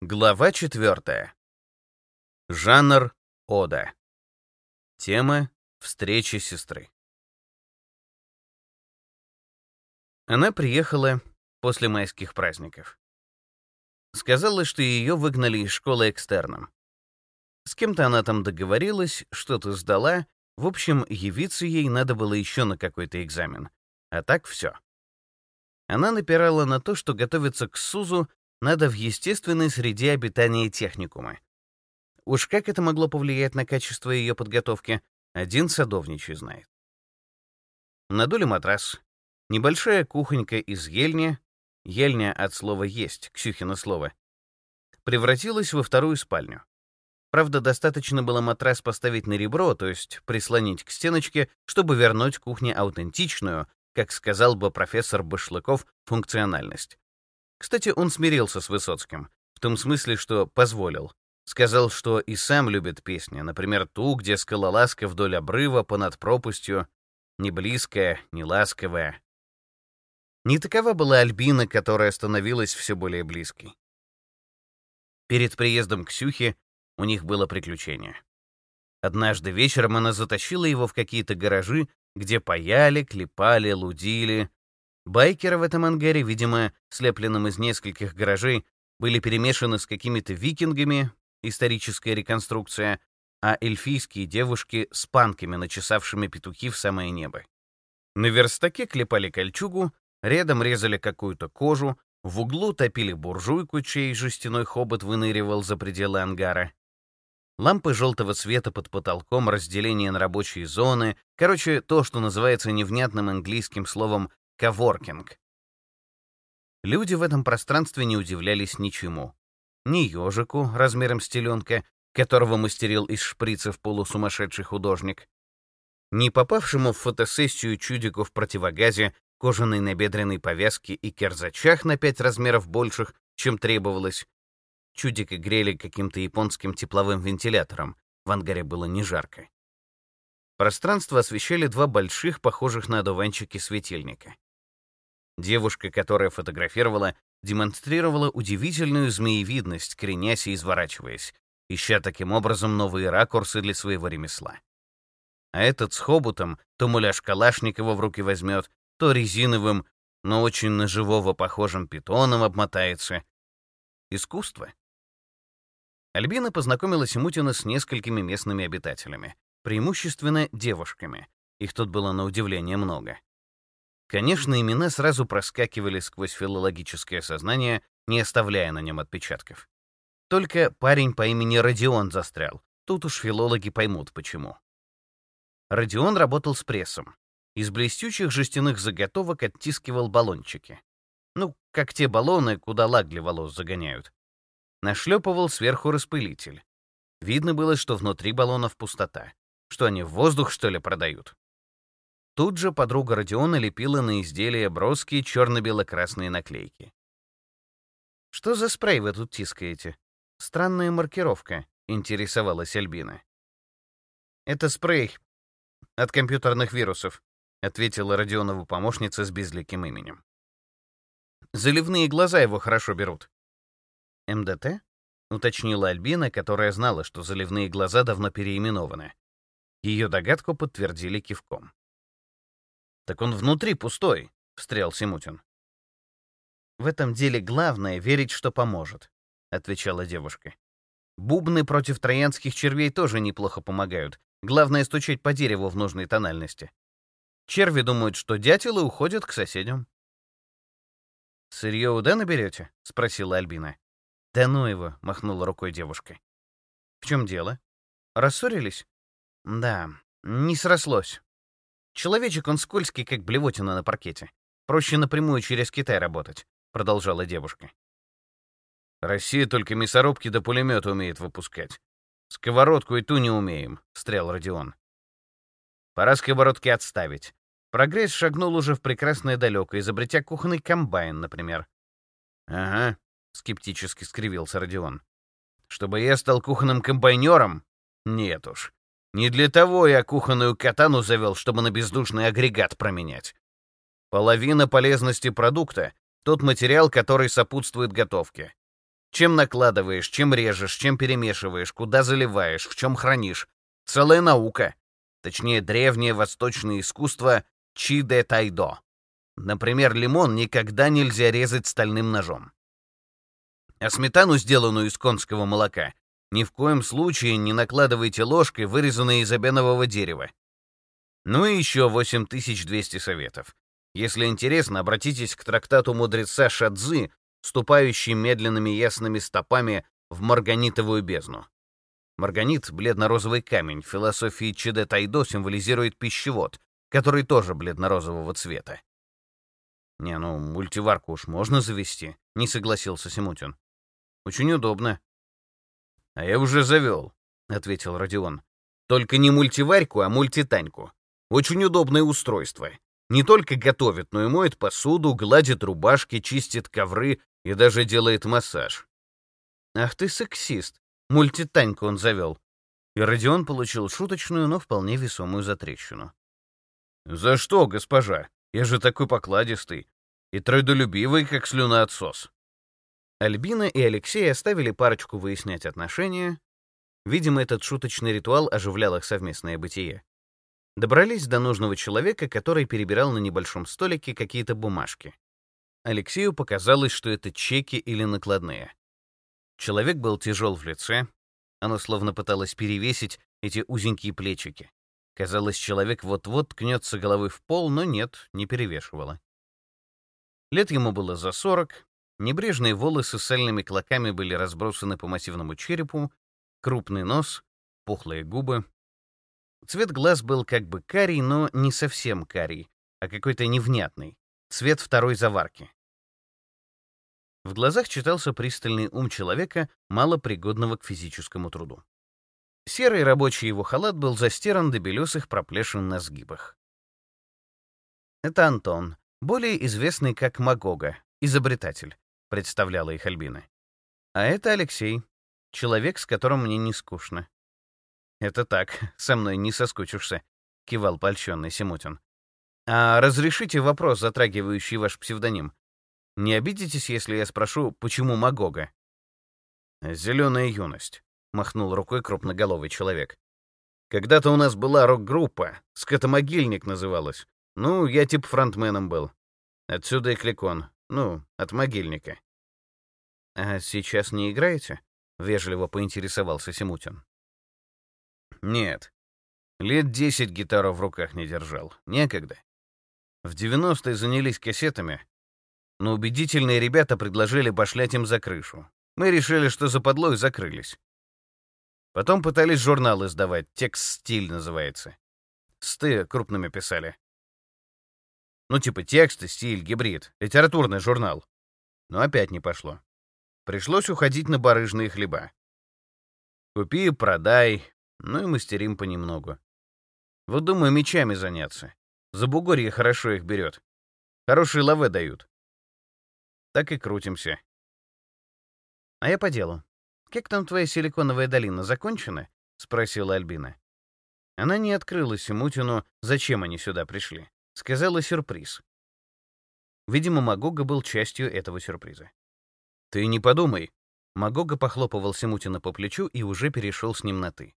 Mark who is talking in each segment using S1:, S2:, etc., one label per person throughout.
S1: Глава четвертая. Жанр — ода. Тема — встреча сестры. Она приехала после майских праздников. Сказала, что ее выгнали из школы экстерном. С кем-то она там договорилась, что-то сдала, в общем, явиться ей надо было еще на какой-то экзамен. А так все. Она напирала на то, что готовится к СУЗу надо в естественной среде обитания техникума. Уж как это могло повлиять на качество ее подготовки, один садовничий знает. Надули матрас. Небольшая кухонька из ельни, ельня от слова «есть», Ксюхина слово, превратилась во вторую спальню. Правда, достаточно было матрас поставить на ребро, то есть прислонить к стеночке, чтобы вернуть кухне аутентичную, как сказал бы профессор Башлыков, функциональность. Кстати, он смирился с Высоцким, в том смысле, что позволил. Сказал, что и сам любит песни, например, ту, где скалолазка вдоль обрыва понад пропастью, не близкая, не ласковая. Не такова была Альбина, которая становилась все более близкой. Перед приездом к Ксюхе у них было приключение. Однажды вечером она затащила его в какие-то гаражи, где паяли, клепали, лудили, Байкеры в этом ангаре, видимо, слепленном из нескольких гаражей, были перемешаны с какими-то викингами, историческая реконструкция, а эльфийские девушки с панками, начесавшими петухи в самое небо. На верстаке клепали кольчугу, рядом резали какую-то кожу, в углу топили буржуйку, чей жестяной хобот выныривал за пределы ангара. Лампы желтого цвета под потолком, разделение на рабочие зоны, короче, то, что называется невнятным английским словом Коворкинг. Люди в этом пространстве не удивлялись ничему. Ни ежику размером с теленка, которого мастерил из шприцев полусумасшедший художник, ни попавшему в фотосессию чудику в противогазе, кожаной набедренной повязке и керзачах на пять размеров больших, чем требовалось. Чудика грели каким-то японским тепловым вентилятором, в ангаре было не жарко. Пространство освещали два больших, похожих на одуванчики светильника. Девушка, которая фотографировала, демонстрировала удивительную змеевидность, кренясь и изворачиваясь, ища таким образом новые ракурсы для своего ремесла. А этот с хоботом то муляж Калашникова в руки возьмет, то резиновым, но очень на живого похожим питоном обмотается. Искусство. Альбина познакомилась Мутина с несколькими местными обитателями, преимущественно девушками. Их тут было на удивление много. Конечно, имена сразу проскакивали сквозь филологическое сознание, не оставляя на нем отпечатков. Только парень по имени Родион застрял. Тут уж филологи поймут, почему. Родион работал с прессом. Из блестючих жестяных заготовок оттискивал баллончики. Ну, как те баллоны, куда лак для волос загоняют. Нашлепывал сверху распылитель. Видно было, что внутри баллонов пустота. Что они в воздух, что ли, продают? Тут же подруга Родиона лепила на изделия броские черно-бело-красные наклейки. «Что за спрей вы тут тискаете? Странная маркировка», — интересовалась Альбина. «Это спрей от компьютерных вирусов», — ответила Родионова помощница с безликим именем. «Заливные глаза его хорошо берут». «МДТ?» — уточнила Альбина, которая знала, что заливные глаза давно переименованы. Ее догадку подтвердили кивком. «Так он внутри пустой», — встрял Симутин. «В этом деле главное — верить, что поможет», — отвечала девушка. «Бубны против троянских червей тоже неплохо помогают. Главное — стучать по дереву в нужной тональности. Черви думают, что дятелы уходят к соседям». «Сырье у Дэна берете?» — спросила Альбина. «Да ну его», — махнула рукой девушка. «В чем дело? Рассорились?» «Да, не срослось. Человечек он скользкий, как блевотина на паркете. Проще напрямую через Китай работать, продолжала девушка. Россия только мясорубки до пулемета умеет выпускать. Сковородку и ту не умеем, встрял Родион. Пора сковородки отставить. Прогресс шагнул уже в прекрасное далеко, изобретя кухонный комбайн, например. Ага, скептически скривился Родион. Чтобы я стал кухонным комбайнером? Нет уж. Не для того я кухонную катану завел, чтобы на бездушный агрегат променять. Половина полезности продукта — тот материал, который сопутствует готовке. Чем накладываешь, чем режешь, чем перемешиваешь, куда заливаешь, в чем хранишь. Целая наука. Точнее, древнее восточное искусство чи-де тайдо. Например, лимон никогда нельзя резать стальным ножом. А сметану, сделанную из конского молока, ни в коем случае не накладывайте ложкой, вырезанной из обенового дерева. Ну и еще 8200 советов. Если интересно, обратитесь к трактату мудреца Шадзы, ступающий медленными ясными стопами в марганитовую бездну. Марганит — бледно-розовый камень, в философии Чиде Тайдо символизирует пищевод, который тоже бледно-розового цвета. «Не, ну, мультиварку уж можно завести», — не согласился Симутин. «Очень удобно». «А я уже завел», — ответил Родион. «Только не мультиварку, а мультитаньку. Очень удобное устройство. Не только готовит, но и моет посуду, гладит рубашки, чистит ковры и даже делает массаж. Ах ты сексист. Мультитаньку он завел. И Родион получил шуточную, но вполне весомую затрещину. «За что, госпожа? Я же такой покладистый и трудолюбивый, как слюноотсос». Альбина и Алексей оставили парочку выяснять отношения. Видимо, этот шуточный ритуал оживлял их совместное бытие. Добрались до нужного человека, который перебирал на небольшом столике какие-то бумажки. Алексею показалось, что это чеки или накладные. Человек был тяжел в лице, оно словно пыталось перевесить эти узенькие плечики. Казалось, человек вот-вот ткнется головой в пол, но нет, не перевешивало. Лет ему было за сорок, небрежные волосы с сальными клоками были разбросаны по массивному черепу, крупный нос, пухлые губы, Цвет глаз был как бы карий, но не совсем карий, а какой-то невнятный. Цвет второй заварки. В глазах читался пристальный ум человека, малопригодного к физическому труду. Серый рабочий его халат был застиран до белесых проплешин на сгибах. «Это Антон, более известный как Магога, изобретатель», — представляла их Альбина. «А это Алексей, человек, с которым мне не скучно. «Это так, со мной не соскучишься», — кивал польщенный Симутин. «А разрешите вопрос, затрагивающий ваш псевдоним? Не обидитесь, если я спрошу, почему Магога?» «Зеленая юность», — махнул рукой крупноголовый человек. «Когда-то у нас была рок-группа, «Скотомогильник» называлась. Ну, я тип фронтменом был. Отсюда и кликон. Ну, от могильника». «А сейчас не играете?» — вежливо поинтересовался Симутин. Нет. Лет десять гитару в руках не держал. Некогда. В 90-е занялись кассетами, но убедительные ребята предложили пошлять им за крышу. Мы решили, что западло и закрылись. Потом пытались журналы сдавать, текст-стиль называется. Сты крупными писали. Ну, типа тексты, стиль, гибрид, литературный журнал. Но опять не пошло. Пришлось уходить на барыжные хлеба. Купи, продай, ну и мастерим понемногу. Вот думаю, мечами заняться. За бугорье хорошо их берет. Хорошие лавы дают. Так и крутимся. А я по делу. Как там твоя силиконовая долина, закончена? Спросила Альбина. Она не открыла Симутину, зачем они сюда пришли. Сказала сюрприз. Видимо, Магога был частью этого сюрприза. «Ты не подумай!» Магога похлопывал Симутина по плечу и уже перешел с ним на «ты».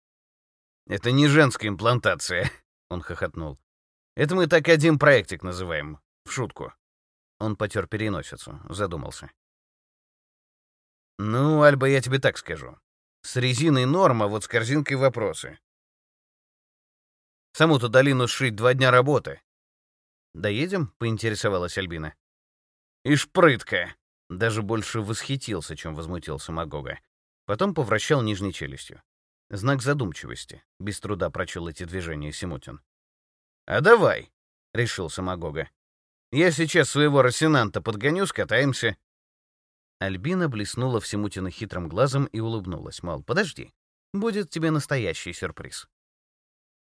S1: Это не женская имплантация, он хохотнул. Это мы так один проектик называем, в шутку. Он потер переносицу, задумался. Ну, Альба, я тебе так скажу. С резиной норма, вот с корзинкой вопросы. Саму-то долину сшить два дня работы. «Доедем?» — поинтересовалась Альбина. «Ишь, прытка!» Даже больше восхитился, чем возмутился Магога. Потом повращал нижней челюстью. Знак задумчивости. Без труда прочел эти движения Симутин. «А давай», — решил Самогога. «Я сейчас своего Росинанта подгоню, скатаемся». Альбина блеснула в Симутина хитрым глазом и улыбнулась, мол, подожди, будет тебе настоящий сюрприз.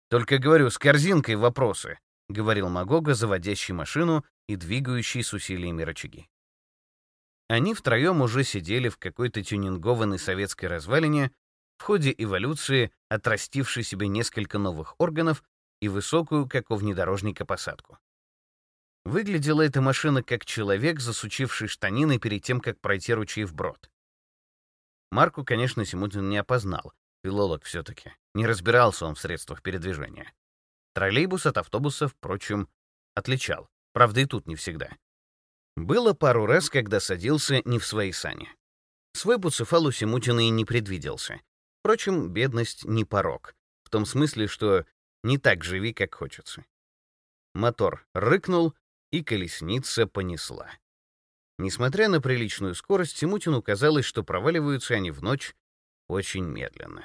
S1: «Только, говорю, с корзинкой вопросы», — говорил Магога, заводящий машину и двигающий с усилиями рычаги. Они втроем уже сидели в какой-то тюнингованной советской развалине, в ходе эволюции отрастивший себе несколько новых органов и высокую, как у внедорожника, посадку. Выглядела эта машина как человек, засучивший штанины перед тем, как пройти ручей вброд. Марку, конечно, Симутин не опознал. Филолог все-таки. Не разбирался он в средствах передвижения. Троллейбус от автобуса, впрочем, отличал. Правда, и тут не всегда. Было пару раз, когда садился не в свои сани. Свой буцефал у Симутина и не предвиделся. Впрочем, бедность не порог. В том смысле, что не так живи, как хочется. Мотор рыкнул, и колесница понесла. Несмотря на приличную скорость, Тимутину казалось, что проваливаются они в ночь очень медленно.